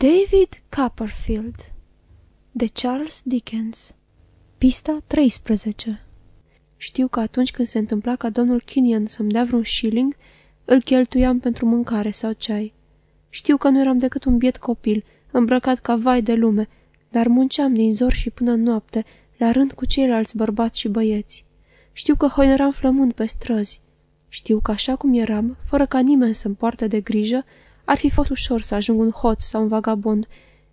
David Copperfield de Charles Dickens Pista 13 Știu că atunci când se întâmpla ca domnul Kinian să-mi dea vreun shilling, îl cheltuiam pentru mâncare sau ceai. Știu că nu eram decât un biet copil, îmbrăcat ca vai de lume, dar munceam din zor și până noapte, la rând cu ceilalți bărbați și băieți. Știu că hoineram flămând pe străzi. Știu că așa cum eram, fără ca nimeni să-mi poarte de grijă, ar fi fost ușor să ajung un hoț sau un vagabond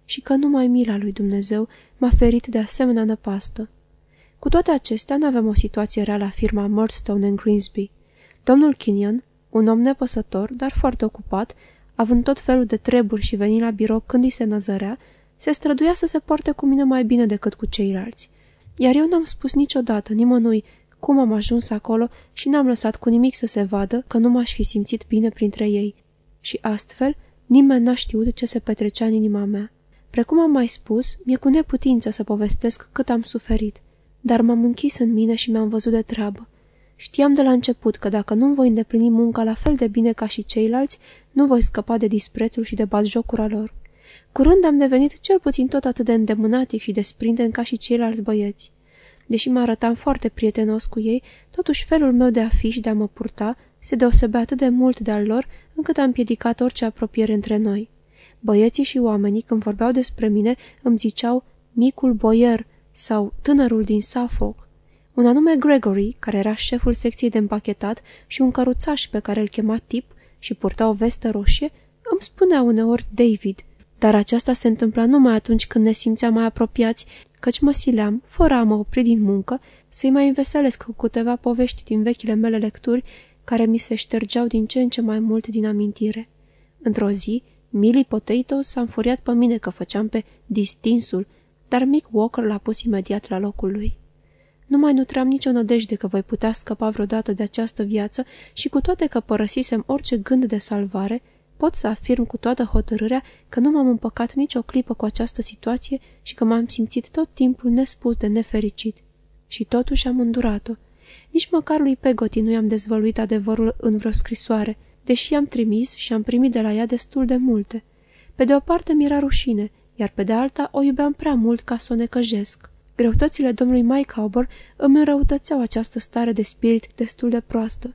și că numai mila lui Dumnezeu m-a ferit de asemenea năpastă. Cu toate acestea, nu aveam o situație rea la firma Murdstone în Greensby. Domnul Kinyon, un om nepăsător, dar foarte ocupat, având tot felul de treburi și veni la birou când îi se năzărea, se străduia să se poarte cu mine mai bine decât cu ceilalți. Iar eu n-am spus niciodată nimănui cum am ajuns acolo și n-am lăsat cu nimic să se vadă că nu m-aș fi simțit bine printre ei. Și astfel, nimeni n-a știut ce se petrecea în inima mea. Precum am mai spus, mi-e cu neputință să povestesc cât am suferit, dar m-am închis în mine și mi-am văzut de treabă. Știam de la început că dacă nu voi îndeplini munca la fel de bine ca și ceilalți, nu voi scăpa de disprețul și de batjocura lor. Curând am devenit cel puțin tot atât de îndemânatic și desprindent ca și ceilalți băieți. Deși mă arătam foarte prietenos cu ei, totuși felul meu de a fi și de a mă purta se deosebea atât de mult de al lor, încât am piedicat orice apropiere între noi. Băieții și oamenii, când vorbeau despre mine, îmi ziceau micul boier sau tânărul din Suffolk. Un anume Gregory, care era șeful secției de împachetat și un căruțaș pe care îl chema Tip și purta o vestă roșie, îmi spunea uneori David, dar aceasta se întâmpla numai atunci când ne simțeam mai apropiați, căci mă sileam, fără a mă opri din muncă, să-i mai înveselesc cu câteva povești din vechile mele lecturi, care mi se ștergeau din ce în ce mai mult din amintire. Într-o zi, Millie Potatoes s-a înfuriat pe mine că făceam pe distinsul, dar Mick Walker l-a pus imediat la locul lui. Nu mai nutream nicio nădejde că voi putea scăpa vreodată de această viață și cu toate că părăsisem orice gând de salvare, pot să afirm cu toată hotărârea că nu m-am împăcat nicio clipă cu această situație și că m-am simțit tot timpul nespus de nefericit. Și totuși am îndurat-o. Nici măcar lui Pegoti nu i-am dezvăluit adevărul în vreo scrisoare, deși i-am trimis și am primit de la ea destul de multe. Pe de o parte mi-era rușine, iar pe de alta o iubeam prea mult ca să o necăjesc. Greutățile domnului Mike Hauber îmi înrăutățeau această stare de spirit destul de proastă.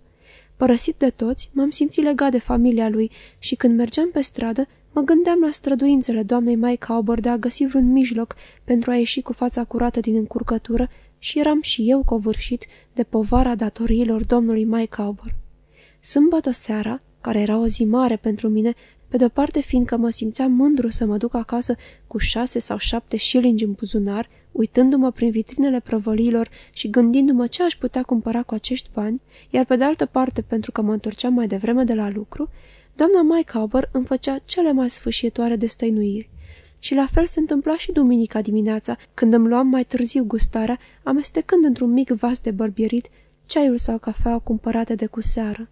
Părăsit de toți, m-am simțit legat de familia lui și când mergeam pe stradă, mă gândeam la străduințele doamnei Mike Hauber de a găsi vreun mijloc pentru a ieși cu fața curată din încurcătură și eram și eu covârșit de povara datoriilor domnului Mike Hauber. Sâmbătă seara, care era o zi mare pentru mine, pe de-o parte fiindcă mă simțeam mândru să mă duc acasă cu șase sau șapte șilingi în buzunar, uitându-mă prin vitrinele prăvăliilor și gândindu-mă ce aș putea cumpăra cu acești bani, iar pe de altă parte pentru că mă întorceam mai devreme de la lucru, doamna Mike Hauber îmi făcea cele mai sfâșietoare de stăinuiri. Și la fel se întâmpla și duminica dimineața, când îmi luam mai târziu gustarea, amestecând într-un mic vas de bărbierit ceaiul sau cafea cumpărate de cu seară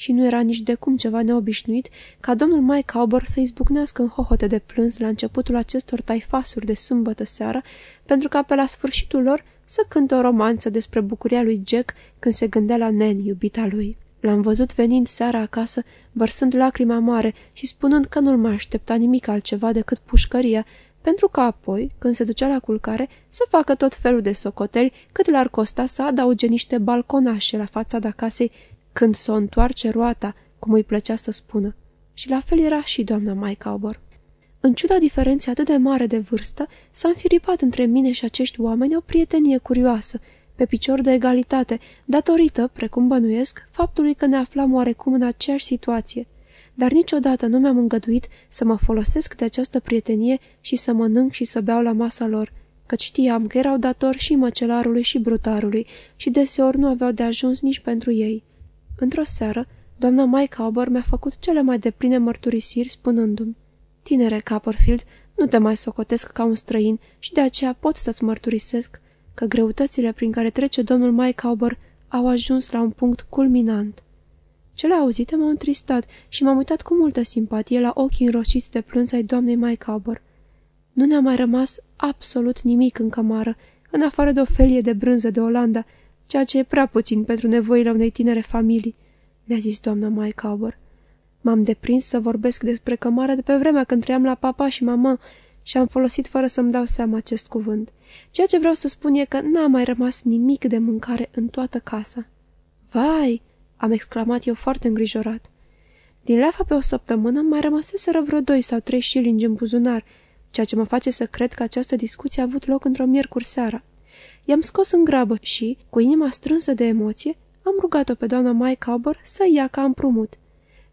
și nu era nici de cum ceva neobișnuit ca domnul Mike Hauber să izbucnească în hohote de plâns la începutul acestor taifasuri de sâmbătă seara, pentru ca pe la sfârșitul lor să cânte o romanță despre bucuria lui Jack când se gândea la Nan, iubita lui. L-am văzut venind seara acasă, vărsând lacrima mare și spunând că nu-l mai aștepta nimic altceva decât pușcăria, pentru că apoi, când se ducea la culcare, să facă tot felul de socoteli cât l-ar costa să adauge niște balconașe la fața de casei când s-o întoarce roata, cum îi plăcea să spună. Și la fel era și doamna Maicaubor. În ciuda diferenței atât de mare de vârstă, s-a înfiripat între mine și acești oameni o prietenie curioasă, pe picior de egalitate, datorită, precum bănuiesc, faptului că ne aflam oarecum în aceeași situație. Dar niciodată nu mi-am îngăduit să mă folosesc de această prietenie și să mănânc și să beau la masa lor, căci știam că erau datori și măcelarului și brutarului și deseori nu aveau de ajuns nici pentru ei. Într-o seară, doamna Mike Auber mi-a făcut cele mai depline mărturisiri spunându-mi Tinere Copperfield, nu te mai socotesc ca un străin și de aceea pot să-ți mărturisesc că greutățile prin care trece domnul Mike Auber au ajuns la un punct culminant. Cele auzite m-au întristat și m-am uitat cu multă simpatie la ochii înroșiți de plâns ai doamnei Mike Auber. Nu ne-a mai rămas absolut nimic în cămară, în afară de o felie de brânză de Olanda, ceea ce e prea puțin pentru nevoile unei tinere familii, mi-a zis doamna Mike Auber. M-am deprins să vorbesc despre cămară de pe vremea când trăiam la papa și mama și am folosit fără să-mi dau seama acest cuvânt. Ceea ce vreau să spun e că n-a mai rămas nimic de mâncare în toată casa. Vai! am exclamat eu foarte îngrijorat. Din leafa pe o săptămână mai rămăseseră vreo doi sau trei șilingi în buzunar, ceea ce mă face să cred că această discuție a avut loc într-o miercuri seara. I-am scos în grabă și, cu inima strânsă de emoție, am rugat-o pe doamna Mai Cowber să ia ca împrumut.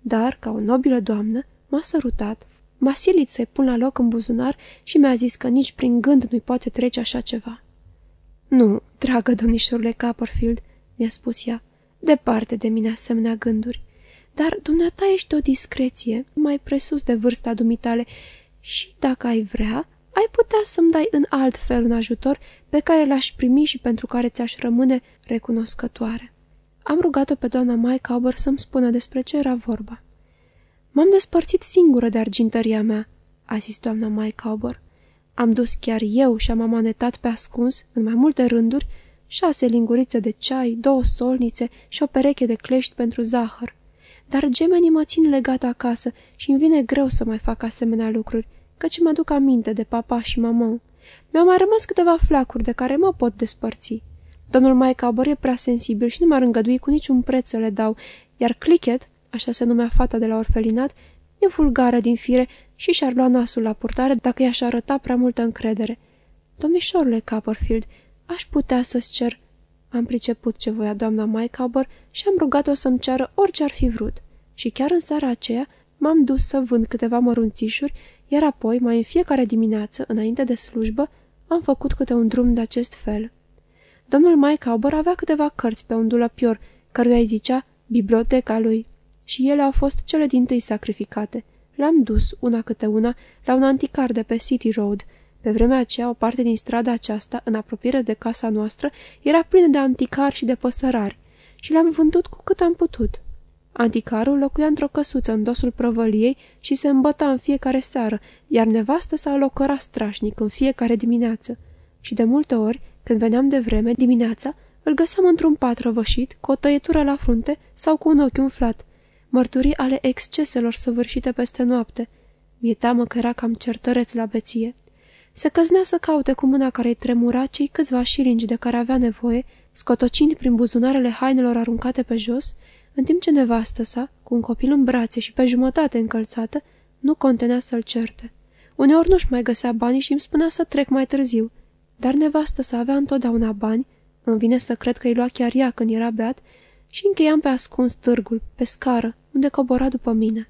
Dar, ca o nobilă doamnă, m-a sărutat, m-a silit să-i pun la loc în buzunar și mi-a zis că nici prin gând nu-i poate trece așa ceva. Nu, dragă domnișorule Copperfield, mi-a spus ea, departe de mine asemenea gânduri. Dar dumneata ești o discreție, mai presus de vârsta dumitale, și, dacă ai vrea, ai putea să-mi dai în alt fel un ajutor pe care l-aș primi și pentru care ți-aș rămâne recunoscătoare. Am rugat-o pe doamna Mike Auber să-mi spună despre ce era vorba. M-am despărțit singură de argintăria mea, a zis doamna Mike Auber. Am dus chiar eu și am amanetat pe ascuns, în mai multe rânduri, șase lingurițe de ceai, două solnițe și o pereche de clești pentru zahăr. Dar gemenii mă țin legat acasă și îmi vine greu să mai fac asemenea lucruri, căci mă aduc aminte de papa și mamă. Mi-au mai rămas câteva flacuri de care mă pot despărți. Domnul Mike Abor e prea sensibil și nu m-ar îngădui cu niciun preț să le dau, iar Clicket, așa se numea fata de la orfelinat, e vulgară din fire și și-ar lua nasul la purtare dacă i-aș arăta prea multă încredere. Domnișorule Copperfield, aș putea să-ți cer... Am priceput ce voia doamna Mike și am rugat-o să-mi ceară orice ar fi vrut. Și chiar în seara aceea m-am dus să vând câteva mărunțișuri, iar apoi, mai în fiecare dimineață, înainte de slujbă, am făcut câte un drum de acest fel. Domnul Mike Auber avea câteva cărți pe un dulăpior, căruia îi zicea biblioteca lui, și ele au fost cele din tâi sacrificate. Le-am dus, una câte una, la un anticar de pe City Road. Pe vremea aceea, o parte din strada aceasta, în apropiere de casa noastră, era plină de anticari și de păsărari, și le-am vândut cu cât am putut. Anticarul locuia într-o căsuță în dosul prăvăliei și se îmbăta în fiecare seară, iar nevastă s-a locăra strașnic în fiecare dimineață. Și de multe ori, când veneam de vreme, dimineața, îl găseam într-un pat răvășit, cu o tăietură la frunte sau cu un ochi umflat. Mărturii ale exceselor săvârșite peste noapte. Mi-e teamă că era cam certăreț la beție. Se căznea să caute cu mâna care îi tremura cei câțiva șiringi de care avea nevoie, scotocind prin buzunarele hainelor aruncate pe jos, în timp ce nevastă sa, cu un copil în brațe și pe jumătate încălțată, nu contenea să-l certe. Uneori nu-și mai găsea banii și îmi spunea să trec mai târziu, dar nevastă să avea întotdeauna bani, îmi vine să cred că îi lua chiar ea când era beat, și încheiam pe ascuns târgul, pe scară, unde cobora după mine.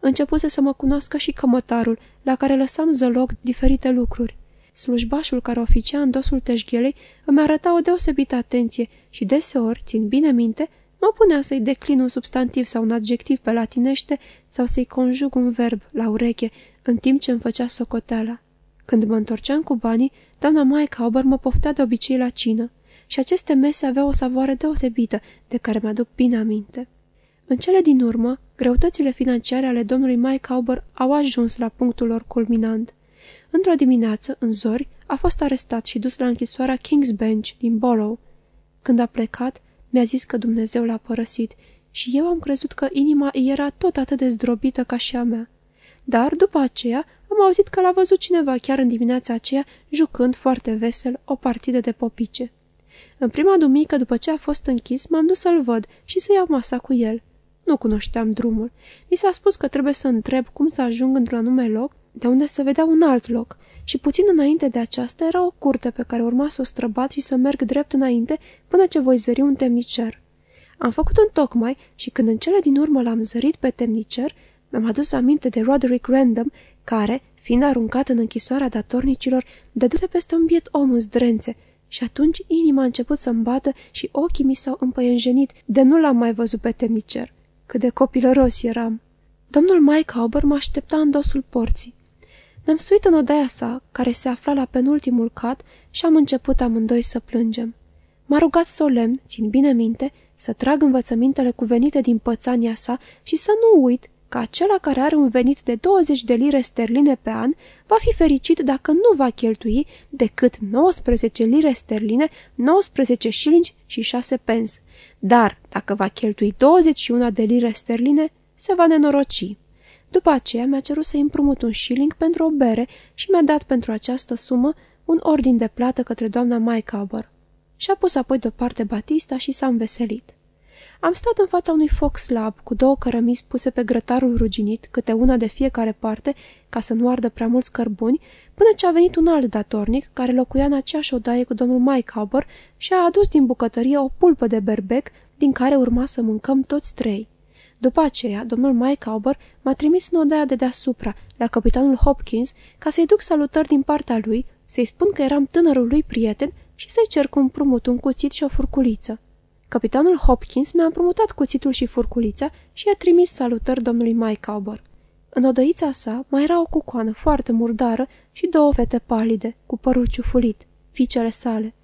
Începuse să mă cunoască și cămătarul, la care lăsam zăloc diferite lucruri. Slujbașul care oficia în dosul teșghelei îmi arăta o deosebită atenție și deseori, țin bine minte, mă punea să-i declin un substantiv sau un adjectiv pe latinește sau să-i conjug un verb la ureche, în timp ce îmi făcea socoteala. Când mă întorceam cu banii, doamna Mike Hauber mă poftea de obicei la cină și aceste mese aveau o savoare deosebită, de care mi-aduc bine aminte. În cele din urmă, greutățile financiare ale domnului Mike Hauber au ajuns la punctul lor culminant. Într-o dimineață, în zori, a fost arestat și dus la închisoarea King's Bench din Borough. Când a plecat, mi-a zis că Dumnezeu l-a părăsit și eu am crezut că inima îi era tot atât de zdrobită ca și a mea. Dar, după aceea, am auzit că l-a văzut cineva chiar în dimineața aceea, jucând foarte vesel o partidă de popice. În prima duminică, după ce a fost închis, m-am dus să-l văd și să iau masa cu el. Nu cunoșteam drumul. Mi s-a spus că trebuie să întreb cum să ajung într-un anume loc, de unde să vedea un alt loc, și puțin înainte de aceasta era o curte pe care urma să o străbat și să merg drept înainte până ce voi zări un temnicer. Am făcut un tocmai și când în cele din urmă l-am zărit pe temnicer, mi-am adus aminte de Roderick Random, care, fiind aruncat în închisoarea datornicilor, dăduse peste un biet om în zdrențe și atunci inima a început să-mi bată și ochii mi s-au împăienjenit de nu l-am mai văzut pe temnicer. Cât de copilăros eram! Domnul Mike Hauber mă aștepta în dosul porții. Ne-am suit în odaia sa, care se afla la penultimul cat, și am început amândoi să plângem. M-a rugat solemn, țin bine minte, să trag învățămintele cuvenite din pățania sa și să nu uit că acela care are un venit de 20 de lire sterline pe an va fi fericit dacă nu va cheltui decât 19 lire sterline, 19 șilingi și 6 pens. Dar, dacă va cheltui 21 de lire sterline, se va nenoroci. După aceea mi-a cerut să împrumut un shilling pentru o bere și mi-a dat pentru această sumă un ordin de plată către doamna Mycauber. Și-a pus apoi deoparte Batista și s-a înveselit. Am stat în fața unui foc slab, cu două cărămizi puse pe grătarul ruginit, câte una de fiecare parte, ca să nu ardă prea mulți cărbuni, până ce a venit un alt datornic, care locuia în aceeași odaie cu domnul Mycauber și a adus din bucătărie o pulpă de berbec, din care urma să mâncăm toți trei. După aceea, domnul Mycauber m-a trimis în odaia de deasupra, la capitanul Hopkins, ca să-i duc salutări din partea lui, să-i spun că eram tânărul lui prieten și să-i cer cu împrumut un cuțit și o furculiță. Capitanul Hopkins mi-a împrumutat cuțitul și furculița și i-a trimis salutări domnului Mycauber. În odăița sa mai era o cucoană foarte murdară și două fete palide, cu părul ciufulit, fiicele sale.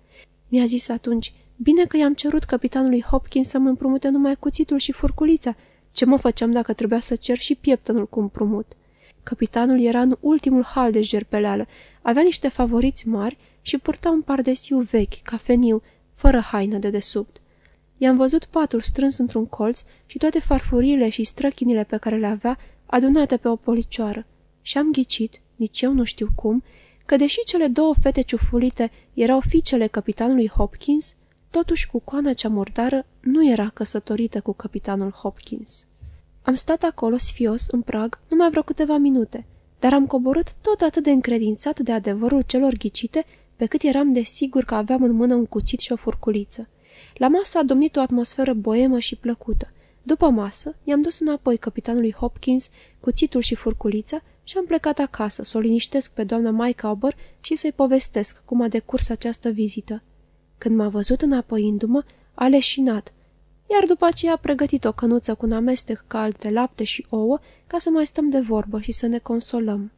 Mi-a zis atunci, bine că i-am cerut capitanului Hopkins să-mi împrumute numai cuțitul și furculița, ce mă făceam dacă trebuia să cer și pieptănul cu împrumut? Capitanul era în ultimul hal de jerpeleală, avea niște favoriți mari și purta un pardesiu vechi, cafeniu, fără haină de desubt. I-am văzut patul strâns într-un colț și toate farfuriile și străchinile pe care le avea adunate pe o policioară. Și am ghicit, nici eu nu știu cum, că deși cele două fete ciufulite erau fiicele capitanului Hopkins, totuși cu coana cea murdară nu era căsătorită cu capitanul Hopkins. Am stat acolo sfios, în prag, numai vreo câteva minute, dar am coborât tot atât de încredințat de adevărul celor ghicite, pe cât eram de sigur că aveam în mână un cuțit și o furculiță. La masă a domnit o atmosferă boemă și plăcută. După masă, i-am dus înapoi capitanului Hopkins cuțitul și furculița și am plecat acasă să o liniștesc pe doamna Mike Auber și să-i povestesc cum a decurs această vizită. Când m-a văzut înapoiindu-mă, a leșinat, iar după aceea a pregătit o cănuță cu un amestec cald de lapte și ouă ca să mai stăm de vorbă și să ne consolăm.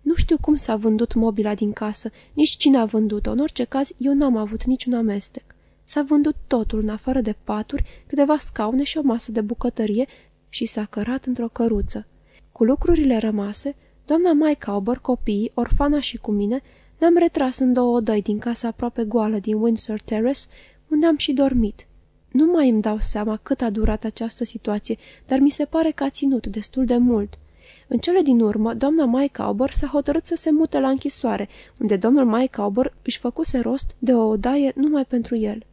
Nu știu cum s-a vândut mobila din casă, nici cine a vândut-o, în orice caz eu n-am avut niciun amestec. S-a vândut totul, în afară de paturi, câteva scaune și o masă de bucătărie și s-a cărat într-o căruță. Cu lucrurile rămase, doamna Mike Auber, copiii, orfana și cu mine, ne-am retras în două odăi din casa aproape goală din Windsor Terrace, unde am și dormit. Nu mai îmi dau seama cât a durat această situație, dar mi se pare că a ținut destul de mult. În cele din urmă, doamna Mike Auber s-a hotărât să se mute la închisoare, unde domnul Mike Auber își făcuse rost de o odaie numai pentru el.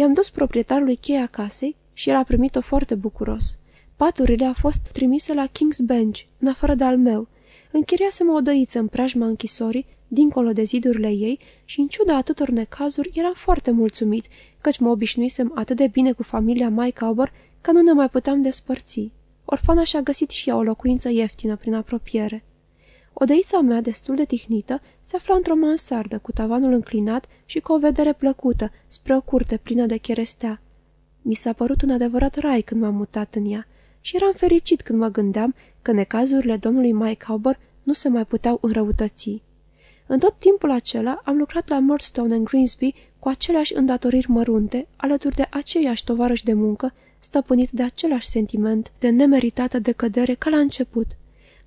I-am dus proprietarului cheia casei și el a primit-o foarte bucuros. Paturile a fost trimise la King's Bench, în afară de al meu. Închiriasem o odăiță în preajma închisorii, dincolo de zidurile ei și, în ciuda atâtor necazuri, era foarte mulțumit, căci mă obișnuisem atât de bine cu familia Mike Auber că nu ne mai puteam despărți. Orfana și-a găsit și ea o locuință ieftină prin apropiere. Odăița mea, destul de tihnită, se afla într-o mansardă, cu tavanul înclinat și cu o vedere plăcută, spre o curte plină de cherestea. Mi s-a părut un adevărat rai când m-am mutat în ea și eram fericit când mă gândeam că necazurile domnului Mike Auber nu se mai puteau înrăutăți. În tot timpul acela am lucrat la Murdstone and Greensby cu aceleași îndatoriri mărunte, alături de aceiași tovarăși de muncă, stăpânit de același sentiment de nemeritată decădere ca la început.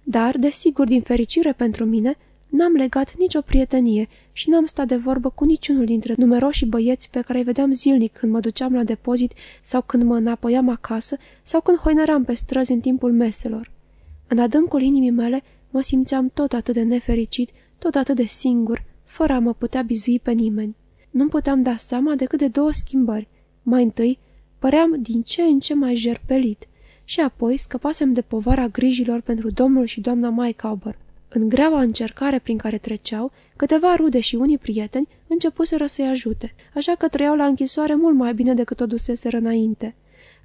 Dar, desigur, din fericire pentru mine, n-am legat nicio prietenie și n-am stat de vorbă cu niciunul dintre numeroși băieți pe care îi vedeam zilnic când mă duceam la depozit sau când mă înapoiam acasă sau când hoinăram pe străzi în timpul meselor. În adâncul inimii mele mă simțeam tot atât de nefericit tot atât de singur, fără a mă putea bizui pe nimeni. Nu-mi puteam da seama decât de două schimbări. Mai întâi, păream din ce în ce mai jerpelit și apoi scăpasem de povara grijilor pentru domnul și doamna Mycauber. În greaua încercare prin care treceau, câteva rude și unii prieteni începuseră să-i ajute, așa că trăiau la închisoare mult mai bine decât o duseseră înainte.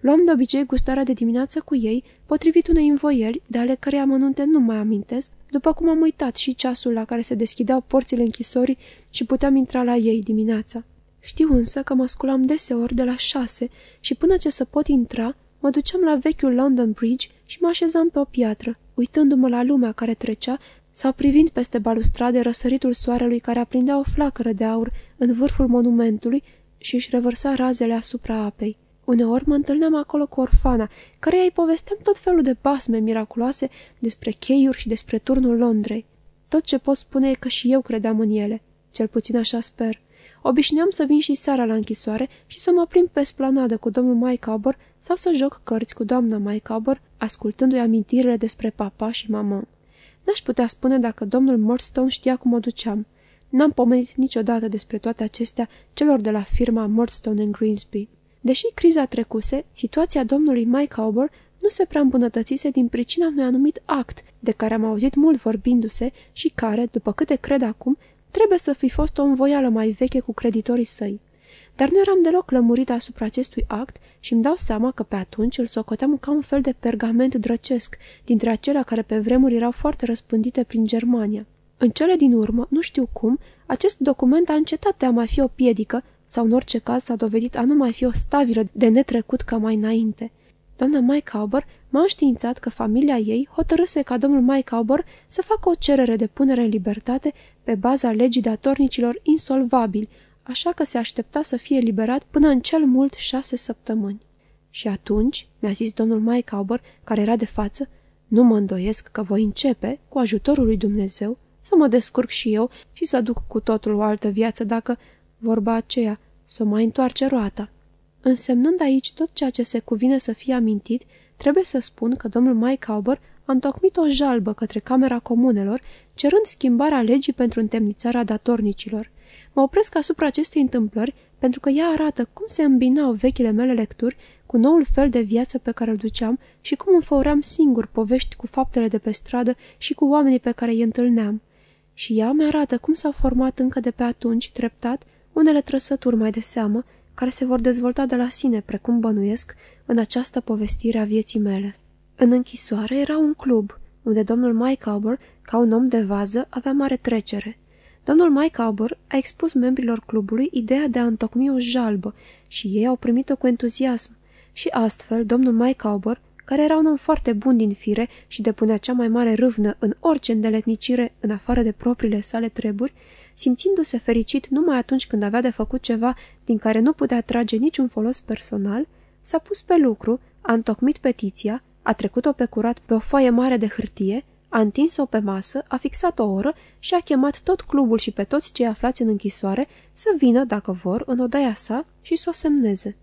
Luam de obicei gustarea de dimineață cu ei, potrivit unei învoieli, de ale cărei amănunte nu mai amintesc, după cum am uitat și ceasul la care se deschideau porțile închisorii și puteam intra la ei dimineața. Știu însă că mă sculam deseori de la șase și până ce să pot intra, mă duceam la vechiul London Bridge și mă așezam pe o piatră, uitându-mă la lumea care trecea sau privind peste balustrade răsăritul soarelui care aprindea o flacără de aur în vârful monumentului și își revărsa razele asupra apei. Uneori mă întâlneam acolo cu orfana, care îi povesteam tot felul de basme miraculoase despre cheiuri și despre turnul Londrei. Tot ce pot spune e că și eu credeam în ele, cel puțin așa sper. Obișnuiam să vin și seara la închisoare și să mă plimb pe splanadă cu domnul Mike Auber sau să joc cărți cu doamna Mike Auber, ascultându-i amintirile despre papa și mama. N-aș putea spune dacă domnul Murdstone știa cum o duceam. N-am pomenit niciodată despre toate acestea celor de la firma Murdstone Greensby. Deși criza trecuse, situația domnului Mike Auber nu se prea îmbunătățise din pricina unui anumit act de care am auzit mult vorbindu-se și care, după câte cred acum, trebuie să fi fost o învoială mai veche cu creditorii săi. Dar nu eram deloc lămurit asupra acestui act și îmi dau seama că pe atunci îl socoteam ca un fel de pergament drăcesc, dintre acelea care pe vremuri erau foarte răspândite prin Germania. În cele din urmă, nu știu cum, acest document a încetat de a mai fi o piedică sau în orice caz s-a dovedit a nu mai fi o stabilă de netrecut ca mai înainte. Doamna Mike Auber m-a înștiințat că familia ei hotărâse ca domnul Mike Auber să facă o cerere de punere în libertate pe baza legii datornicilor insolvabili, așa că se aștepta să fie liberat până în cel mult șase săptămâni. Și atunci, mi-a zis domnul Mike Auber, care era de față, nu mă îndoiesc că voi începe, cu ajutorul lui Dumnezeu, să mă descurc și eu și să duc cu totul o altă viață dacă, vorba aceea, să o mai întoarce roata. Însemnând aici tot ceea ce se cuvine să fie amintit, trebuie să spun că domnul Mike Auber a întocmit o jalbă către Camera Comunelor, cerând schimbarea legii pentru întemnițarea datornicilor. Mă opresc asupra acestei întâmplări pentru că ea arată cum se îmbinau vechile mele lecturi cu noul fel de viață pe care îl duceam și cum înfăuream singur povești cu faptele de pe stradă și cu oamenii pe care îi întâlneam. Și ea mi-arată cum s-au format încă de pe atunci, treptat, unele trăsături mai de seamă, care se vor dezvolta de la sine, precum bănuiesc, în această povestire a vieții mele. În închisoare era un club, unde domnul Mike Auber, ca un om de vază, avea mare trecere. Domnul Mike Auber a expus membrilor clubului ideea de a întocmi o jalbă și ei au primit-o cu entuziasm. Și astfel, domnul Mike Auber, care era un om foarte bun din fire și depunea cea mai mare râvnă în orice îndeletnicire în afară de propriile sale treburi, simțindu-se fericit numai atunci când avea de făcut ceva din care nu putea trage niciun folos personal, s-a pus pe lucru, a întocmit petiția, a trecut-o pe curat pe o foaie mare de hârtie, a întins-o pe masă, a fixat o oră și a chemat tot clubul și pe toți cei aflați în închisoare să vină, dacă vor, în odaia sa și să o semneze.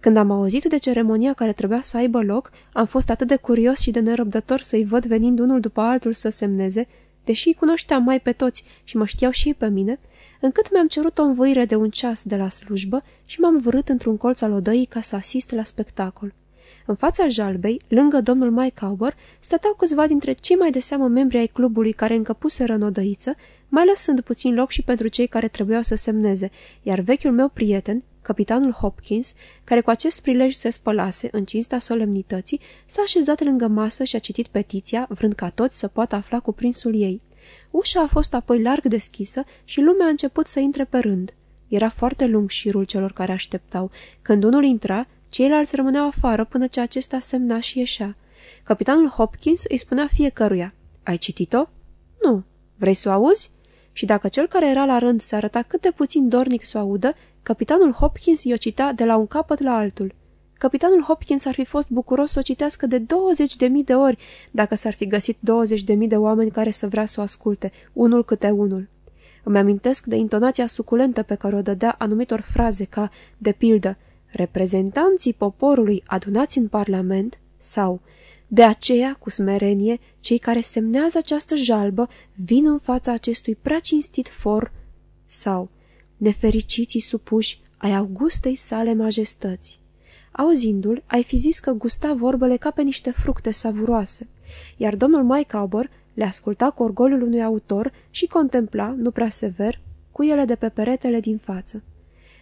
Când am auzit de ceremonia care trebuia să aibă loc, am fost atât de curios și de nerăbdător să-i văd venind unul după altul să semneze, deși îi cunoșteam mai pe toți și mă știau și ei pe mine, încât mi-am cerut o învoire de un ceas de la slujbă și m-am vărât într-un colț al odăii ca să asist la spectacol. În fața jalbei, lângă domnul Mike Auber, stăteau câțiva dintre cei mai de seamă membri ai clubului care încăpuseră în odăiță, mai lăsând puțin loc și pentru cei care trebuiau să semneze, iar vechiul meu prieten, capitanul Hopkins, care cu acest prilej se spălase în cinsta solemnității, s-a așezat lângă masă și a citit petiția, vrând ca toți să poată afla cuprinsul ei. Ușa a fost apoi larg deschisă și lumea a început să intre pe rând. Era foarte lung șirul celor care așteptau. Când unul intra, ceilalți rămâneau afară până ce acesta semna și ieșea. Capitanul Hopkins îi spunea fiecăruia, Ai citit-o?" Nu. Vrei să o auzi?" Și dacă cel care era la rând se arăta cât de puțin dornic să o audă, capitanul Hopkins i-o cita de la un capăt la altul. Capitanul Hopkins ar fi fost bucuros să o citească de 20 de mii de ori dacă s-ar fi găsit 20 de mii de oameni care să vrea să o asculte, unul câte unul. Îmi amintesc de intonația suculentă pe care o dădea anumitor fraze ca, de pildă, reprezentanții poporului adunați în parlament sau de aceea, cu smerenie, cei care semnează această jalbă vin în fața acestui prea cinstit for sau nefericiții supuși ai Augustei sale majestăți. Auzindu-l, ai fi zis că gusta vorbele ca pe niște fructe savuroase, iar domnul Mike Auber le asculta cu orgoliul unui autor și contempla, nu prea sever, cu ele de pe peretele din față.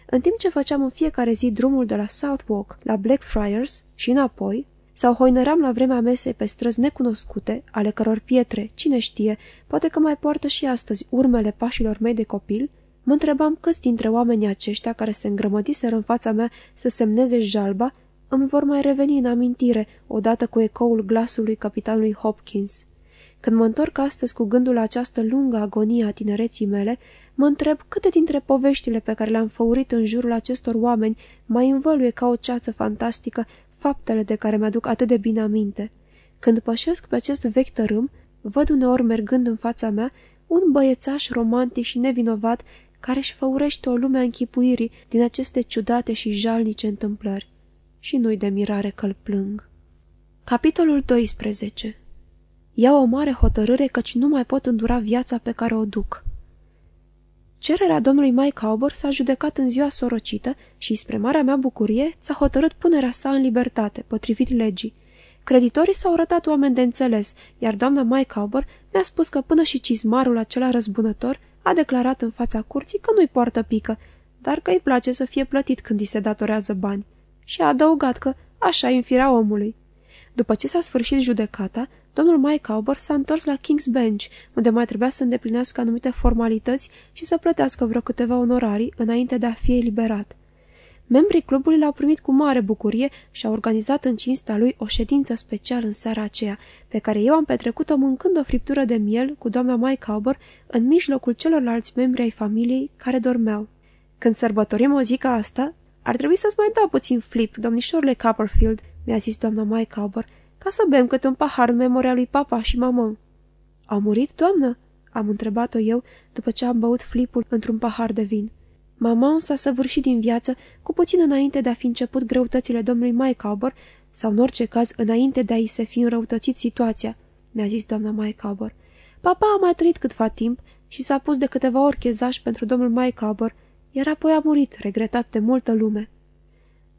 În timp ce făceam în fiecare zi drumul de la Southwark la Blackfriars și înapoi, sau hoinăream la vremea mesei pe străzi necunoscute, ale căror pietre, cine știe, poate că mai poartă și astăzi urmele pașilor mei de copil, mă întrebam câți dintre oamenii aceștia care se îngrămădiseră în fața mea să semneze jalba, îmi vor mai reveni în amintire, odată cu ecoul glasului capitanului Hopkins. Când mă întorc astăzi cu gândul la această lungă agonie a tinereții mele, mă întreb câte dintre poveștile pe care le-am făurit în jurul acestor oameni mai învăluie ca o ceață fantastică faptele de care mi-aduc atât de bine aminte. Când pășesc pe acest vechi tărâm, văd uneori mergând în fața mea un băiețaș romantic și nevinovat care își făurește o lume a închipuirii din aceste ciudate și jalnice întâmplări. Și nu-i de mirare că-l plâng. Capitolul 12 Iau o mare hotărâre căci nu mai pot îndura viața pe care o duc. Cererea domnului Mike Auber s-a judecat în ziua sorocită și, spre marea mea bucurie, s-a hotărât punerea sa în libertate, potrivit legii. Creditorii s-au arătat oameni de înțeles, iar doamna Mike Auber mi-a spus că până și cizmarul acela răzbunător a declarat în fața curții că nu-i poartă pică, dar că îi place să fie plătit când îi se datorează bani. Și a adăugat că așa e în firea omului. După ce s-a sfârșit judecata, domnul Mike Auber s-a întors la King's Bench, unde mai trebuia să îndeplinească anumite formalități și să plătească vreo câteva onorarii înainte de a fi eliberat. Membrii clubului l-au primit cu mare bucurie și au organizat în cinsta lui o ședință specială în seara aceea, pe care eu am petrecut-o mâncând o friptură de miel cu doamna Mike Auber în mijlocul celorlalți membri ai familiei care dormeau. Când sărbătorim o zi ca asta, ar trebui să-ți mai dau puțin flip, domnișorule Copperfield, mi-a zis doamna Mike Auber, ca să bem câte un pahar în memoria lui papa și mama. Au murit, doamnă?" am întrebat-o eu după ce am băut flipul într-un pahar de vin. Mama s-a săvârșit din viață cu puțin înainte de a fi început greutățile domnului Mike Auber, sau în orice caz înainte de a-i se fi înrăutățit situația, mi-a zis doamna Mike Auber. Papa a mai trăit câtva timp și s-a pus de câteva ori chezaș pentru domnul Mike Auber, iar apoi a murit, regretat de multă lume.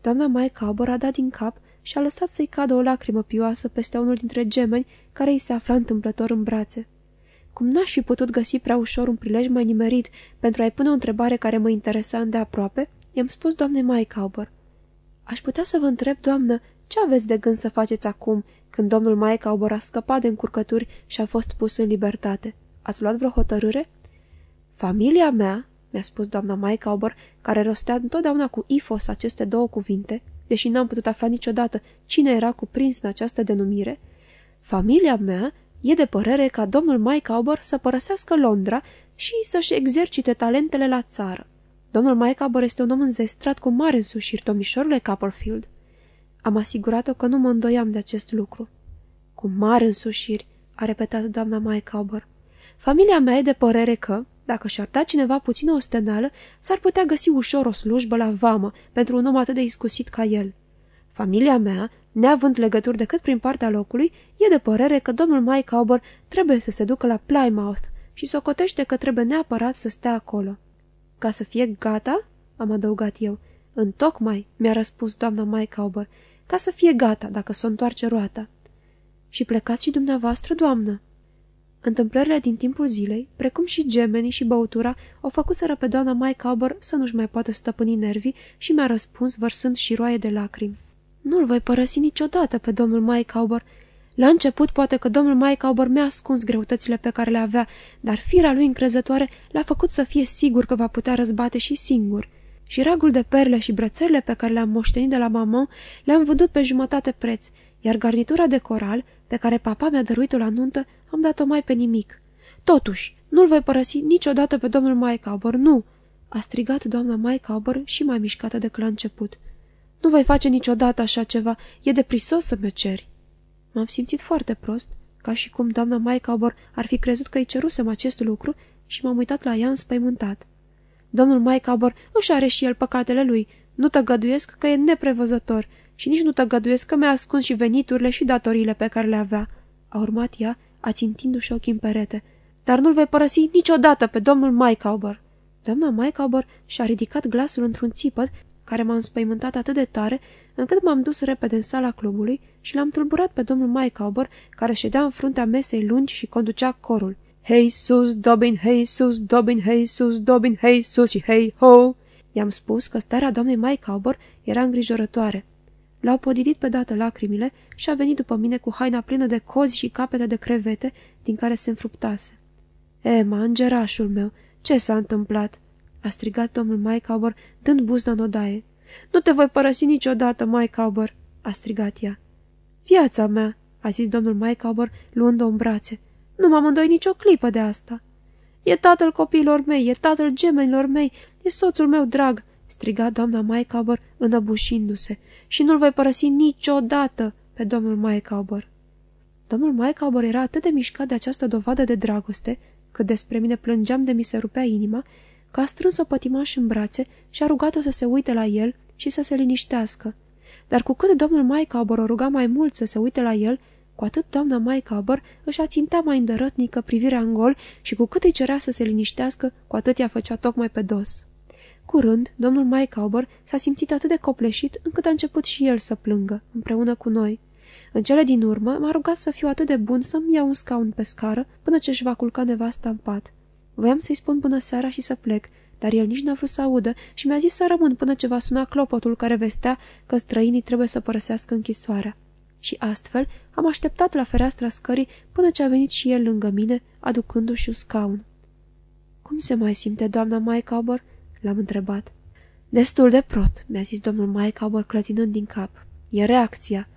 Doamna Mike Auber a dat din cap și a lăsat să-i cadă o lacrimă pioasă peste unul dintre gemeni care îi se afla întâmplător în brațe. Cum n-aș fi putut găsi prea ușor un prilej mai nimerit pentru a-i pune o întrebare care mă interesa îndeaproape, i-am spus doamnei Mike Auber. Aș putea să vă întreb, doamnă, ce aveți de gând să faceți acum, când domnul Mike Auber a scăpat de încurcături și a fost pus în libertate? Ați luat vreo hotărâre? Familia mea, mi-a spus doamna Mike Auber, care rostea întotdeauna cu ifos aceste două cuvinte, deși n-am putut afla niciodată cine era cuprins în această denumire, familia mea e de părere ca domnul Mike Auber să părăsească Londra și să-și exercite talentele la țară. Domnul Mike Auber este un om înzestrat cu mare însușiri, domnișorule Copperfield. Am asigurat-o că nu mă îndoiam de acest lucru. Cu mare însușiri, a repetat doamna Mike Auber. Familia mea e de părere că, dacă și-ar da cineva puțină ostenală, s-ar putea găsi ușor o slujbă la vamă pentru un om atât de iscusit ca el. Familia mea, neavând legături decât prin partea locului, e de părere că domnul Mike Auber trebuie să se ducă la Plymouth și socotește că trebuie neapărat să stea acolo. Ca să fie gata? am adăugat eu. Întocmai, mi-a răspuns doamna Mike Auber, ca să fie gata dacă s-o întoarce roata. Și plecați și dumneavoastră, doamnă, Întâmplările din timpul zilei, precum și gemenii și băutura, o făcuseră pe doamna Mike Auber să nu-și mai poată stăpâni nervii și mi-a răspuns vărsând și roaie de lacrimi. Nu-l voi părăsi niciodată pe domnul Mike Auber. La început poate că domnul Mike Auber mi-a ascuns greutățile pe care le avea, dar firea lui încrezătoare l-a făcut să fie sigur că va putea răzbate și singur. Și ragul de perle și brățările pe care le-am moștenit de la mamă le-am vândut pe jumătate preț, iar garnitura de coral, pe care papa mi-a dăruit-o la nuntă, am dat-o mai pe nimic. Totuși, nu-l voi părăsi niciodată pe domnul Maicaubor, nu!" a strigat doamna Maicaubor și mai mișcată decât la început. Nu voi face niciodată așa ceva, e de prisos să mi ceri." M-am simțit foarte prost, ca și cum doamna Maicaubor ar fi crezut că îi cerusem acest lucru și m-am uitat la ea înspăimântat. Domnul Maicaubor își are și el păcatele lui, nu tăgăduiesc că e neprevăzător și nici nu tăgăduiesc că mi-a ascuns și veniturile și datoriile pe care le avea. A urmat ea, ațintindu-și ochii în perete. Dar nu-l vei părăsi niciodată pe domnul Mycauber. Doamna Mycauber și-a ridicat glasul într-un țipăt care m-a înspăimântat atât de tare, încât m-am dus repede în sala clubului și l-am tulburat pe domnul Mycauber, care ședea în fruntea mesei lungi și conducea corul. Hei sus, Dobin, hei sus, Dobin, hei sus, Dobin, hei sus și hei ho! I-am spus că starea doamnei Mycauber era îngrijorătoare. L-au podidit pe dată lacrimile și a venit după mine cu haina plină de cozi și capete de crevete din care se înfruptase. Emma, îngerașul meu, ce s-a întâmplat?" A strigat domnul Maicaubăr, dând buzna în odaie. Nu te voi părăsi niciodată, Maicaubăr!" a strigat ea. Viața mea!" a zis domnul Maicaubăr, luând-o în brațe. Nu m-am îndoi nicio clipă de asta." E tatăl copiilor mei, e tatăl gemenilor mei, e soțul meu drag!" striga doamna Maicaubăr, înăbușindu-se și nu-l voi părăsi niciodată pe domnul Maecauber. Domnul Maecauber era atât de mișcat de această dovadă de dragoste, că despre mine plângeam de mi se rupea inima, că a strâns-o pătimaș în brațe și a rugat-o să se uite la el și să se liniștească. Dar cu cât domnul Maicaubor o ruga mai mult să se uite la el, cu atât doamna Maicaubor își ațintea mai îndărătnică privirea în gol și cu cât îi cerea să se liniștească, cu atât ea făcea tocmai pe dos. Curând, domnul Maicaubor s-a simțit atât de copleșit încât a început și el să plângă, împreună cu noi. În cele din urmă, m-a rugat să fiu atât de bun să-mi iau un scaun pe scară până ce își va culca nevasta în pat. Voiam să-i spun bună seara și să plec, dar el nici n-a vrut să audă și mi-a zis să rămân până ce va suna clopotul care vestea că străinii trebuie să părăsească închisoarea. Și astfel am așteptat la fereastra scării până ce a venit și el lângă mine, aducându-și un scaun. Cum se mai simte doamna Maicaubor?" l-am întrebat. Destul de prost," mi-a zis domnul Maicaubor clătinând din cap. E reacția."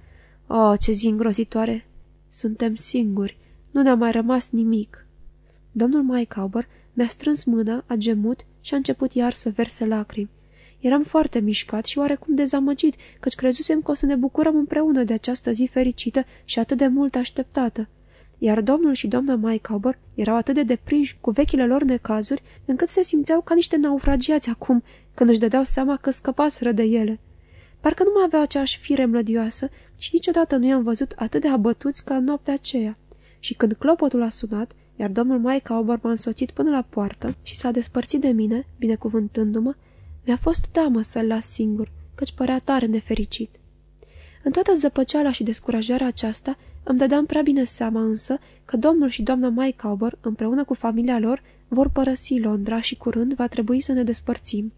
Oh, ce zi îngrozitoare! Suntem singuri. Nu ne-a mai rămas nimic." Domnul Maicaubor mi-a strâns mâna, a gemut și a început iar să verse lacrimi. Eram foarte mișcat și oarecum dezamăgit, căci crezusem că o să ne bucurăm împreună de această zi fericită și atât de mult așteptată. Iar domnul și doamna Maicaubor erau atât de deprinși cu vechile lor necazuri, încât se simțeau ca niște naufragiați acum, când își dădeau seama că scăpaseră de ele. Parcă nu mai aveau aceeași fire mlădioasă și niciodată nu i-am văzut atât de abătuți ca în noaptea aceea. Și când clopotul a sunat, iar domnul Mike Auber m-a însoțit până la poartă și s-a despărțit de mine, binecuvântându-mă, mi-a fost teamă să-l las singur, căci părea tare nefericit. În toată zăpăceala și descurajarea aceasta, îmi dădeam prea bine seama însă că domnul și doamna Mike Auber, împreună cu familia lor, vor părăsi Londra și curând va trebui să ne despărțim.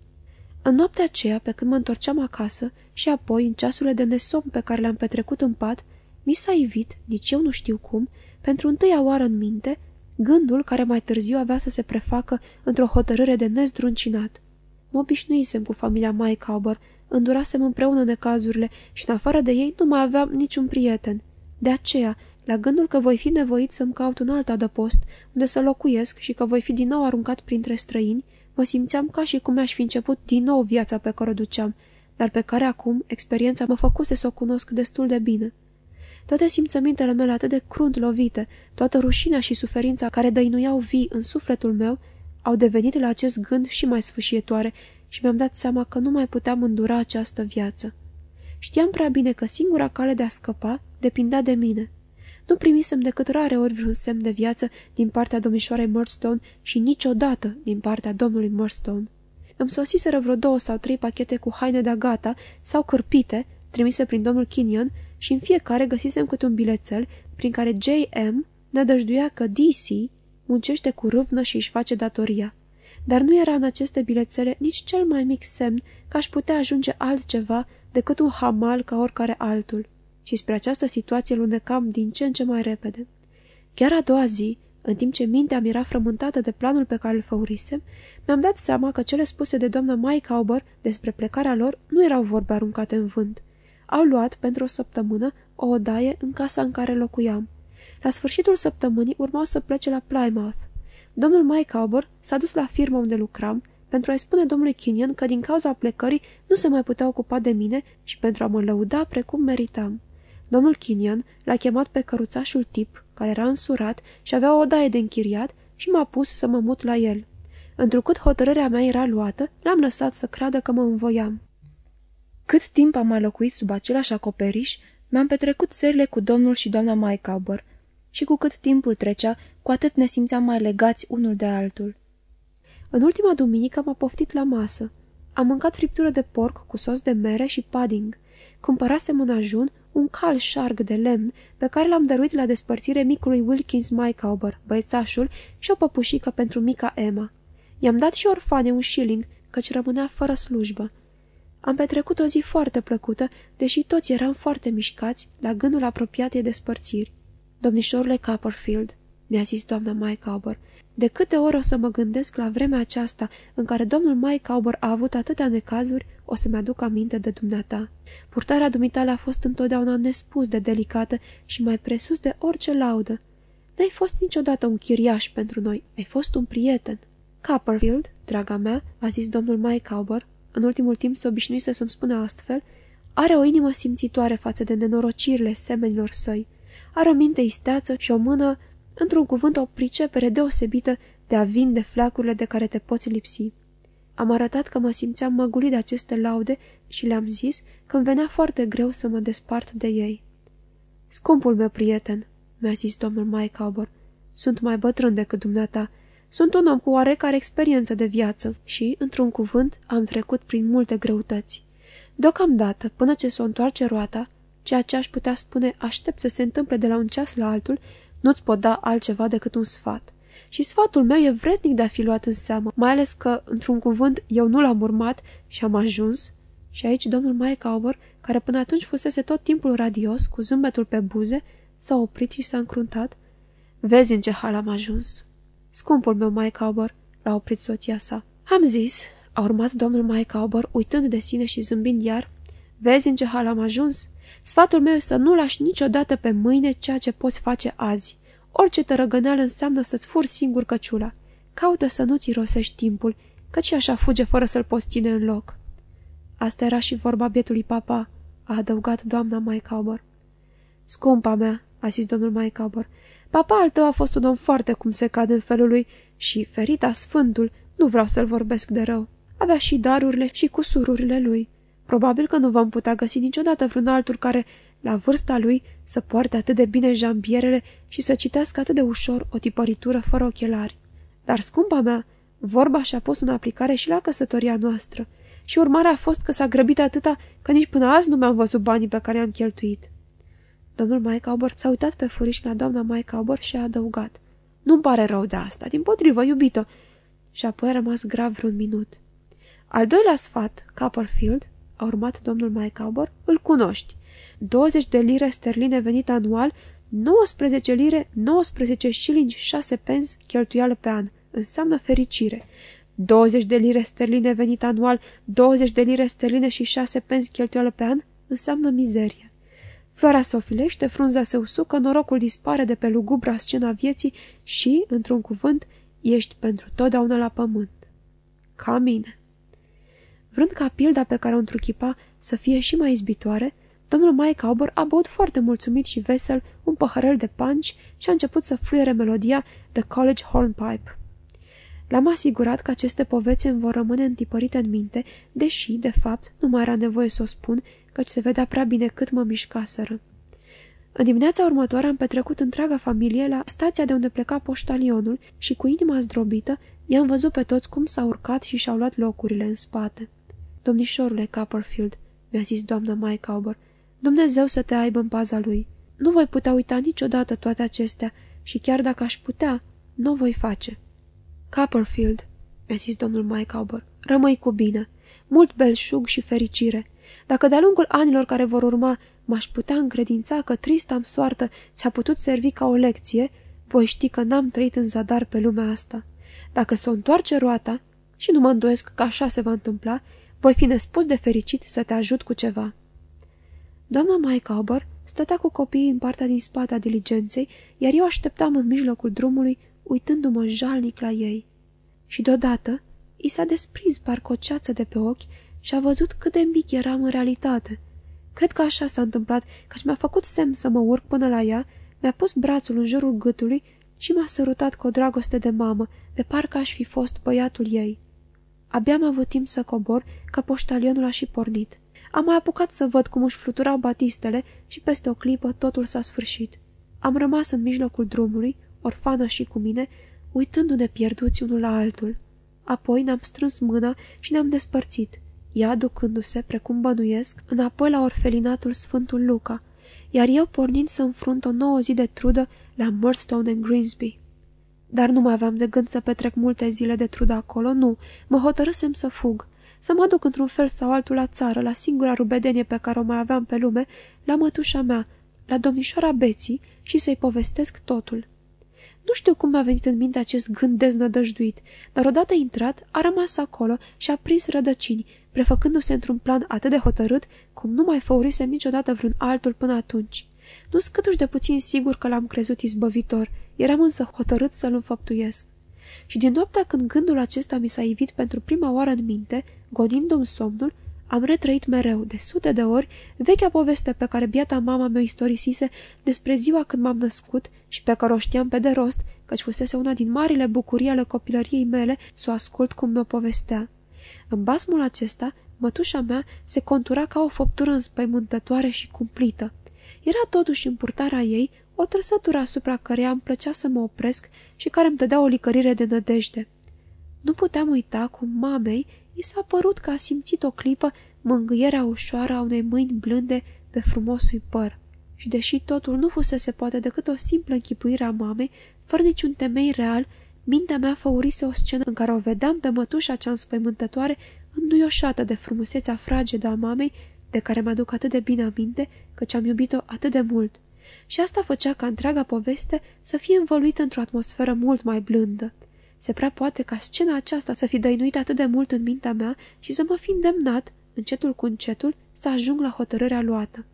În noaptea aceea, pe când mă întorceam acasă și apoi, în ceasurile de nesomn pe care le-am petrecut în pat, mi s-a ivit, nici eu nu știu cum, pentru întâia oară în minte, gândul care mai târziu avea să se prefacă într-o hotărâre de nezdruncinat. Mă obișnuisem cu familia Maicaubăr, îndurasem împreună necazurile și în afară de ei nu mai aveam niciun prieten. De aceea, la gândul că voi fi nevoit să-mi caut un alt adăpost unde să locuiesc și că voi fi din nou aruncat printre străini, Mă simțeam ca și cum mi-aș fi început din nou viața pe care o duceam, dar pe care acum experiența mă făcuse să o cunosc destul de bine. Toate simțămintele mele atât de crunt lovite, toată rușinea și suferința care dăinuiau vii în sufletul meu, au devenit la acest gând și mai sfâșietoare și mi-am dat seama că nu mai puteam îndura această viață. Știam prea bine că singura cale de a scăpa depindea de mine. Nu primisem decât rare ori vreun semn de viață din partea domnișoarei Murdstone și niciodată din partea domnului Murdstone. Îmi sosiseră vreo două sau trei pachete cu haine de gata sau cârpite, trimise prin domnul Kinyon, și în fiecare găsisem câte un bilețel prin care J.M. ne dăjduia că D.C. muncește cu râvnă și își face datoria. Dar nu era în aceste bilețele nici cel mai mic semn că aș putea ajunge altceva decât un hamal ca oricare altul și spre această situație lunecam din ce în ce mai repede. Chiar a doua zi, în timp ce mintea mi era frământată de planul pe care îl făurisem, mi-am dat seama că cele spuse de doamna Mike Auber despre plecarea lor nu erau vorbe aruncate în vânt. Au luat, pentru o săptămână, o odaie în casa în care locuiam. La sfârșitul săptămânii urmau să plece la Plymouth. Domnul Mike Auber s-a dus la firma unde lucram pentru a-i spune domnului Kinyon că din cauza plecării nu se mai putea ocupa de mine și pentru a mă lăuda precum meritam. Domnul Kinyan l-a chemat pe căruțașul tip, care era însurat și avea o daie de închiriat, și m-a pus să mă mut la el. Întrucât hotărârea mea era luată, l-am lăsat să creadă că mă învoiam. Cât timp am mai locuit sub același acoperiș, mi-am petrecut serile cu domnul și doamna Maicaubăr și cu cât timpul trecea, cu atât ne simțeam mai legați unul de altul. În ultima duminică m-a poftit la masă. Am mâncat friptură de porc cu sos de mere și pudding. Cumpărasem în ajun un cal șarg de lemn pe care l-am dăruit la despărțire micului Wilkins Mycauber, băiețașul, și o păpușică pentru mica Emma. I-am dat și orfane un shilling, căci rămânea fără slujbă. Am petrecut o zi foarte plăcută, deși toți eram foarte mișcați la gândul apropiatei despărțiri. Domnișorule Copperfield, mi-a zis doamna Mycauber, de câte ori o să mă gândesc la vremea aceasta în care domnul Mike Auber a avut atâtea necazuri, o să-mi aduc aminte de dumneata. Purtarea dumitale a fost întotdeauna nespus de delicată și mai presus de orice laudă. N-ai fost niciodată un chiriaș pentru noi, ai fost un prieten. Copperfield, draga mea, a zis domnul Mike Auber, în ultimul timp se obișnuise să-mi spună astfel, are o inimă simțitoare față de nenorocirile semenilor săi. Are o minte isteață și o mână Într-un cuvânt, o pricepere deosebită de a vinde flacurile de care te poți lipsi. Am arătat că mă simțeam măgulit de aceste laude și le-am zis că îmi venea foarte greu să mă despart de ei. Scumpul meu prieten, mi-a zis domnul Mycauber, sunt mai bătrân decât dumneata. Sunt un om cu oarecare experiență de viață și, într-un cuvânt, am trecut prin multe greutăți. Deocamdată, până ce s-o întoarce roata, ceea ce aș putea spune aștept să se întâmple de la un ceas la altul, nu-ți pot da altceva decât un sfat. Și sfatul meu e vrednic de a fi luat în seamă, mai ales că, într-un cuvânt, eu nu l-am urmat și am ajuns. Și aici domnul Mike Auber, care până atunci fusese tot timpul radios, cu zâmbetul pe buze, s-a oprit și s-a încruntat. Vezi în ce hal am ajuns. Scumpul meu Mike Auber, l-a oprit soția sa. Am zis, a urmat domnul Mike Auber, uitând de sine și zâmbind iar, vezi în ce hal am ajuns? Sfatul meu e să nu lași niciodată pe mâine ceea ce poți face azi. Orice tărăgăneală înseamnă să-ți furi singur căciula. Caută să nu-ți rosești timpul, căci așa fuge fără să-l poți ține în loc. Asta era și vorba bietului papa, a adăugat doamna Maicaubor. Scumpa mea, a zis domnul Maicaubor, papa al tău a fost un om foarte cum se cade în felul lui și, ferita sfântul, nu vreau să-l vorbesc de rău. Avea și darurile și cusururile lui. Probabil că nu vom putea găsi niciodată vreun altul care, la vârsta lui, să poarte atât de bine jambierele și să citească atât de ușor o tipăritură fără ochelari. Dar, scumpa mea, vorba și-a pus în aplicare și la căsătoria noastră și urmarea a fost că s-a grăbit atâta că nici până azi nu mi-am văzut banii pe care i-am cheltuit. Domnul Mike Auber s-a uitat pe furiș la doamna Mike Auber și a adăugat. Nu-mi pare rău de asta, din potrivă, iubito. Și apoi a rămas grav vreun minut. Al doilea sfat, Copperfield, a urmat domnul Maicaubor, îl cunoști. 20 de lire sterline venit anual, 19 lire, 19 shilling 6 pence cheltuială pe an. Înseamnă fericire. 20 de lire sterline venit anual, 20 de lire sterline și 6 pence cheltuială pe an înseamnă mizerie. Floarea se ofilește, frunza se usucă, norocul dispare de pe lugubra scena vieții și, într-un cuvânt, ești pentru totdeauna la pământ. Ca mine. Vrând ca pilda pe care o întruchipa să fie și mai izbitoare, domnul Mike Auber a băut foarte mulțumit și vesel un păhărel de panci și a început să fluiere melodia The College Hornpipe. L-am asigurat că aceste povețe îmi vor rămâne întipărite în minte, deși, de fapt, nu mai era nevoie să o spun, căci se vedea prea bine cât mă mișcaseră. În dimineața următoare am petrecut întreaga familie la stația de unde pleca poștalionul și cu inima zdrobită i-am văzut pe toți cum s-au urcat și și-au luat locurile în spate. Domnișorule Copperfield, mi-a zis doamna Mycauber, Dumnezeu să te aibă în paza lui. Nu voi putea uita niciodată toate acestea și chiar dacă aș putea, nu o voi face. Copperfield, mi-a zis domnul Mycauber, rămâi cu bine, mult belșug și fericire. Dacă de-a lungul anilor care vor urma m-aș putea încredința că trista am soartă ți-a putut servi ca o lecție, voi ști că n-am trăit în zadar pe lumea asta. Dacă s-o întoarce roata, și nu mă îndoiesc că așa se va întâmpla, voi fi nespus de fericit să te ajut cu ceva." Doamna Maicaubăr stătea cu copiii în partea din spate a diligenței, iar eu așteptam în mijlocul drumului, uitându-mă jalnic la ei. Și deodată i s-a desprins parcă o ceață de pe ochi și a văzut cât de mic eram în realitate. Cred că așa s-a întâmplat, căci mi-a făcut semn să mă urc până la ea, mi-a pus brațul în jurul gâtului și m-a sărutat cu o dragoste de mamă, de parcă aș fi fost băiatul ei. Abia am avut timp să cobor, că poștalionul a și pornit. Am mai apucat să văd cum își fluturau batistele și peste o clipă totul s-a sfârșit. Am rămas în mijlocul drumului, orfana și cu mine, uitându-ne pierduți unul la altul. Apoi ne-am strâns mâna și ne-am despărțit, ea ducându-se, precum bănuiesc, înapoi la orfelinatul Sfântul Luca, iar eu pornind să înfrunt o nouă zi de trudă la Murdstone and Greensby. Dar nu mai aveam de gând să petrec multe zile de trudă acolo, nu. Mă hotărâsem să fug. Să mă duc într-un fel sau altul la țară, la singura rubedenie pe care o mai aveam pe lume, la mătușa mea, la domnișoara Beții și să-i povestesc totul. Nu știu cum mi-a venit în minte acest gând deznădăjduit, dar odată intrat, a rămas acolo și a prins rădăcini, prefăcându-se într-un plan atât de hotărât, cum nu mai făurisem niciodată vreun altul până atunci. Nu scătuși de puțin sigur că l-am crezut izbăvitor, eram însă hotărât să-l înfăptuiesc. Și din noaptea când gândul acesta mi s-a ivit pentru prima oară în minte, gonind-mi somnul, am retrăit mereu, de sute de ori, vechea poveste pe care biata mama mea istorisise despre ziua când m-am născut și pe care o știam pe de rost, căci fusese una din marile bucurii ale copilăriei mele să o ascult cum mi-o povestea. În basmul acesta, mătușa mea se contura ca o făptură înspăimântătoare și cumplită. Era totuși în purtarea ei o trăsătură asupra căreia îmi plăcea să mă opresc și care îmi dădea o licărire de nădejde. Nu puteam uita cum mamei i s-a părut că a simțit o clipă mângâierea ușoară a unei mâini blânde pe frumosul păr. Și deși totul nu fusese poate decât o simplă închipuire a mamei, fără niciun temei real, mintea mea făurise o scenă în care o vedeam pe mătușa cea înspăimântătoare, înduioșată de frumusețea fragedă a mamei, de care mi-aduc atât de bine aminte, căci am iubit-o atât de mult. Și asta făcea ca întreaga poveste să fie învăluită într-o atmosferă mult mai blândă. Se prea poate ca scena aceasta să fi dăinuit atât de mult în mintea mea și să mă fi îndemnat, încetul cu încetul, să ajung la hotărârea luată.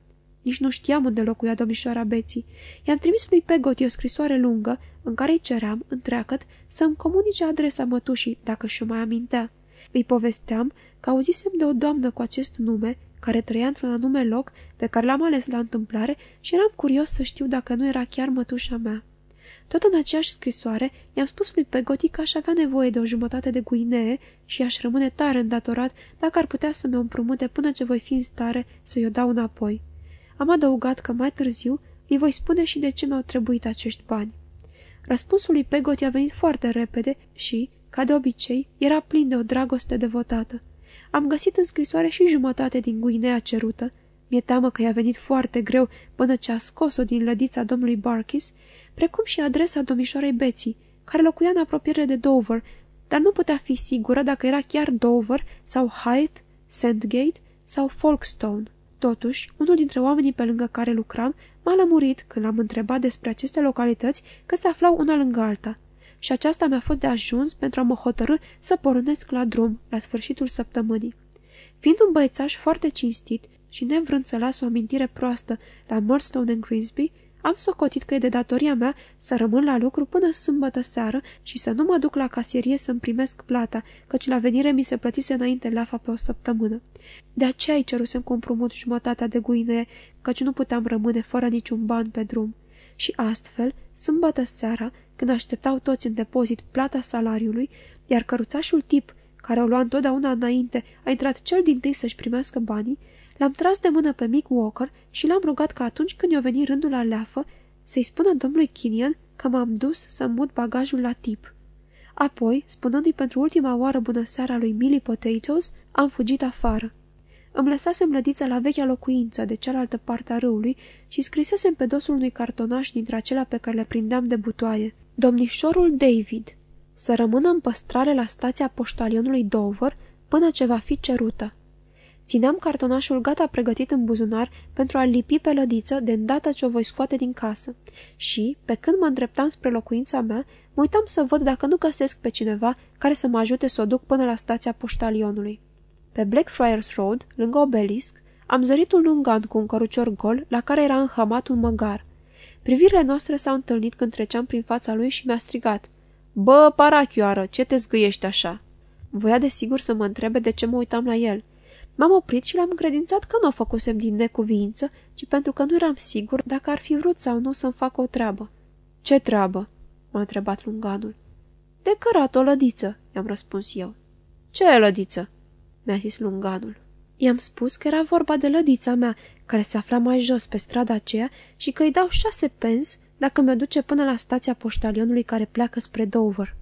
Nici nu știam unde locuia domnișoara Beții. I-am trimis lui Pegoti o scrisoare lungă, în care îi ceream, întreagăt, să-mi comunice adresa mătușii, dacă și-o mai amintea. Îi povesteam că auzisem de o doamnă cu acest nume, care trăia într-un anume loc pe care l-am ales la întâmplare și eram curios să știu dacă nu era chiar mătușa mea. Tot în aceeași scrisoare i-am spus lui Pegoti că aș avea nevoie de o jumătate de guinee și aș rămâne tare îndatorat dacă ar putea să mi-o împrumute până ce voi fi în stare să-i o dau înapoi. Am adăugat că mai târziu îi voi spune și de ce mi-au trebuit acești bani. Răspunsul lui Pegoti a venit foarte repede și, ca de obicei, era plin de o dragoste devotată. Am găsit în scrisoare și jumătate din guinea cerută. Mi-e teamă că i-a venit foarte greu până ce a scos-o din lădița domnului Barkis, precum și adresa domnișoarei Betsy, care locuia în apropiere de Dover, dar nu putea fi sigură dacă era chiar Dover sau Hythe, Sandgate sau Folkestone. Totuși, unul dintre oamenii pe lângă care lucram m-a lămurit când l-am întrebat despre aceste localități că se aflau una lângă alta. Și aceasta mi-a fost de ajuns pentru a mă hotărâ să pornesc la drum la sfârșitul săptămânii. Fiind un băiețaș foarte cinstit și nevrând să las o amintire proastă la Murdstone and Grimsby, am socotit că e de datoria mea să rămân la lucru până sâmbătă seară și să nu mă duc la casierie să-mi primesc plata, căci la venire mi se plătise înainte lafa pe o săptămână. De aceea îi cerusem cu împrumut jumătatea de guine, căci nu puteam rămâne fără niciun ban pe drum. Și astfel, sâmbătă seara, când așteptau toți în depozit plata salariului, iar căruțașul tip, care o lua întotdeauna înainte, a intrat cel din tâi să-și primească banii, L-am tras de mână pe Mick Walker și l-am rugat că atunci când i-a venit rândul la leafă, să-i spună domnului Kinian că m-am dus să mut bagajul la tip. Apoi, spunându-i pentru ultima oară bună seara lui Millie Potatoes, am fugit afară. Îmi lăsasem lădița la vechea locuință de cealaltă parte a râului și scrisesem pe dosul unui cartonaș dintre acelea pe care le prindeam de butoaie. Domnișorul David, să rămână în păstrare la stația poștalionului Dover până ce va fi cerută. Țineam cartonașul gata pregătit în buzunar pentru a-l lipi pe lădiță de îndată ce o voi scoate din casă și, pe când mă îndreptam spre locuința mea, mă uitam să văd dacă nu găsesc pe cineva care să mă ajute să o duc până la stația poștalionului. Pe Blackfriars Road, lângă obelisc, am zărit un lungan cu un cărucior gol la care era înhămat un măgar. Privirile noastre s-au întâlnit când treceam prin fața lui și mi-a strigat. Bă, parachioară, ce te zgâiești așa?" Voia de sigur să mă întrebe de ce mă uitam la el. M-am oprit și l-am încredințat că nu o făcusem din necuviință, ci pentru că nu eram sigur dacă ar fi vrut sau nu să-mi facă o treabă. Ce treabă?" m-a întrebat lunganul. De cărat o lădiță," i-am răspuns eu. Ce lădiță?" mi-a zis lunganul. I-am spus că era vorba de lădița mea, care se afla mai jos pe strada aceea și că îi dau șase pens dacă mi-o duce până la stația poștalionului care pleacă spre Dover.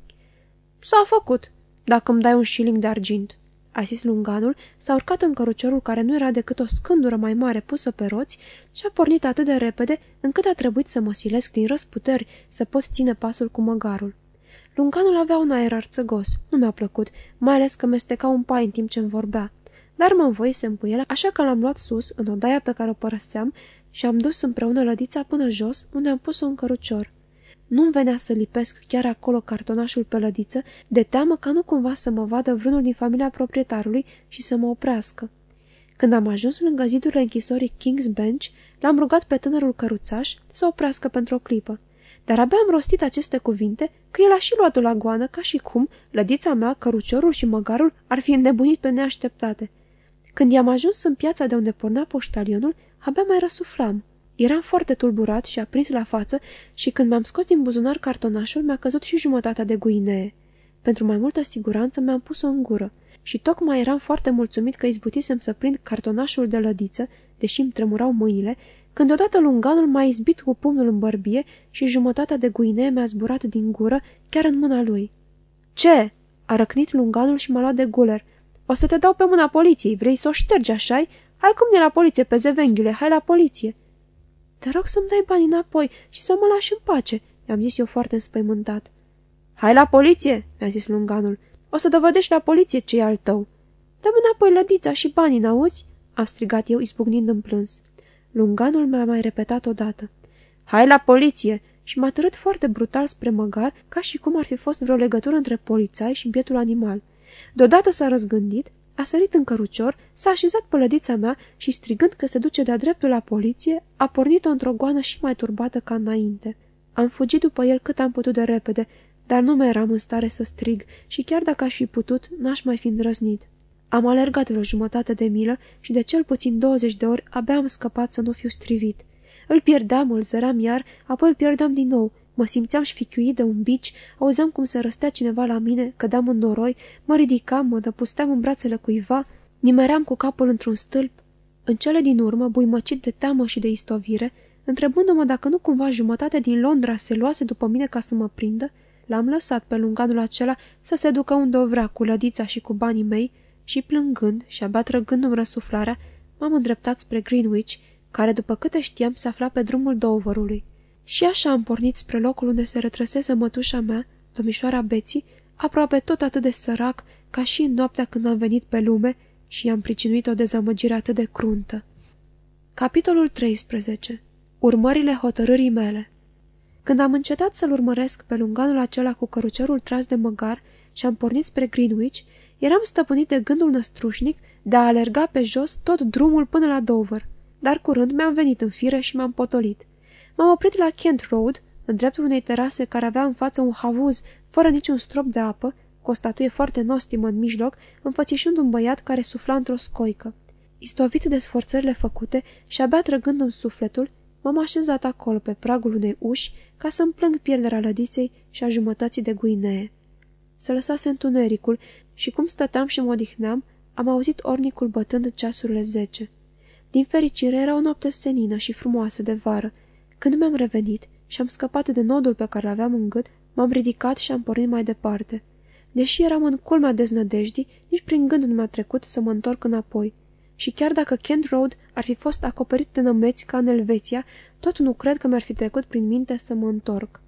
S-a făcut, dacă îmi dai un shilling de argint a zis lunganul, s-a urcat în căruciorul care nu era decât o scândură mai mare pusă pe roți și a pornit atât de repede încât a trebuit să mă silesc din răsputeri să pot ține pasul cu măgarul. Lunganul avea un aer arțăgos, nu mi-a plăcut, mai ales că mesteca un pai în timp ce îmi vorbea. Dar mă învoisem cu el, așa că l-am luat sus, în odaia pe care o părăseam, și am dus împreună lădița până jos, unde am pus-o în cărucior. Nu-mi venea să lipesc chiar acolo cartonașul pe lădiță, de teamă ca nu cumva să mă vadă vreunul din familia proprietarului și să mă oprească. Când am ajuns lângă zidurile închisorii King's Bench, l-am rugat pe tânărul căruțaș să oprească pentru o clipă. Dar abia am rostit aceste cuvinte că el a și luat la goană ca și cum lădița mea, căruciorul și măgarul ar fi înnebunit pe neașteptate. Când i-am ajuns în piața de unde pornea poștalionul, abia mai răsuflam. Eram foarte tulburat și aprins la față și când mi-am scos din buzunar cartonașul, mi-a căzut și jumătatea de guinee. Pentru mai multă siguranță mi-am pus-o în gură și tocmai eram foarte mulțumit că izbutisem să prind cartonașul de lădiță, deși îmi tremurau mâinile, când odată lunganul m-a izbit cu pumnul în bărbie și jumătatea de guinee mi-a zburat din gură chiar în mâna lui. Ce?" a răcnit lunganul și m-a luat de guler. O să te dau pe mâna poliției, vrei să o ștergi așa -i? Hai cum e la poliție pe zevenghiule, hai la poliție!" Te rog să-mi dai banii înapoi și să mă lași în pace," i-am zis eu foarte înspăimântat. Hai la poliție!" mi-a zis lunganul. O să dovedești la poliție ce e al tău." Dă-mi înapoi lădița și banii, n-auzi?" am strigat eu, izbucnind în plâns. Lunganul mi-a mai repetat odată. Hai la poliție! Și m-a târât foarte brutal spre măgar, ca și cum ar fi fost vreo legătură între polițai și bietul animal. Deodată s-a răzgândit, a sărit în cărucior, s-a așezat pe lădița mea și, strigând că se duce de-a dreptul la poliție, a pornit-o într-o goană și mai turbată ca înainte. Am fugit după el cât am putut de repede, dar nu mai eram în stare să strig și chiar dacă aș fi putut, n-aș mai fi îndrăznit. Am alergat vreo jumătate de milă și de cel puțin 20 de ori abia am scăpat să nu fiu strivit. Îl pierdeam, îl zăram iar, apoi îl pierdeam din nou. Mă simțeam șfichiuit de un bici, auzeam cum se răstea cineva la mine, cădeam în noroi, mă ridicam, mă dăpusteam în brațele cuiva, nimeream cu capul într-un stâlp. În cele din urmă, buimăcit de teamă și de istovire, întrebându-mă dacă nu cumva jumătate din Londra se luase după mine ca să mă prindă, l-am lăsat pe lunganul acela să se ducă unde o vrea cu lădița și cu banii mei și plângând și abia trăgându-mi răsuflarea, m-am îndreptat spre Greenwich, care, după câte știam, se afla pe drumul Doverului. Și așa am pornit spre locul unde se retrăsese mătușa mea, domnișoara Beții, aproape tot atât de sărac ca și în noaptea când am venit pe lume și i-am pricinuit o dezamăgire atât de cruntă. Capitolul 13. Urmările hotărârii mele Când am încetat să-l urmăresc pe lunganul acela cu cărucerul tras de măgar și am pornit spre Greenwich, Eram stăpânit de gândul năstrușnic de a alerga pe jos tot drumul până la Dover, dar curând mi-am venit în fire și m-am potolit. M-am oprit la Kent Road, în dreptul unei terase care avea în față un havuz fără niciun strop de apă, cu o statuie foarte nostimă în mijloc, înfățișând un băiat care sufla într-o scoică. Istovit de sforțările făcute și abia trăgând în sufletul, m-am așezat acolo pe pragul unei uși ca să-mi plâng pierderea lădiței și a jumătății de guinee. Se lăsase întunericul și cum stăteam și mă odihneam, am auzit ornicul bătând ceasurile zece. Din fericire era o noapte senină și frumoasă de vară. Când mi-am revenit și am scăpat de nodul pe care l-aveam în gât, m-am ridicat și am pornit mai departe. Deși eram în culmea deznădejdii, nici prin gând nu mi-a trecut să mă întorc înapoi. Și chiar dacă Kent Road ar fi fost acoperit de nămeți ca în Elveția, tot nu cred că mi-ar fi trecut prin minte să mă întorc.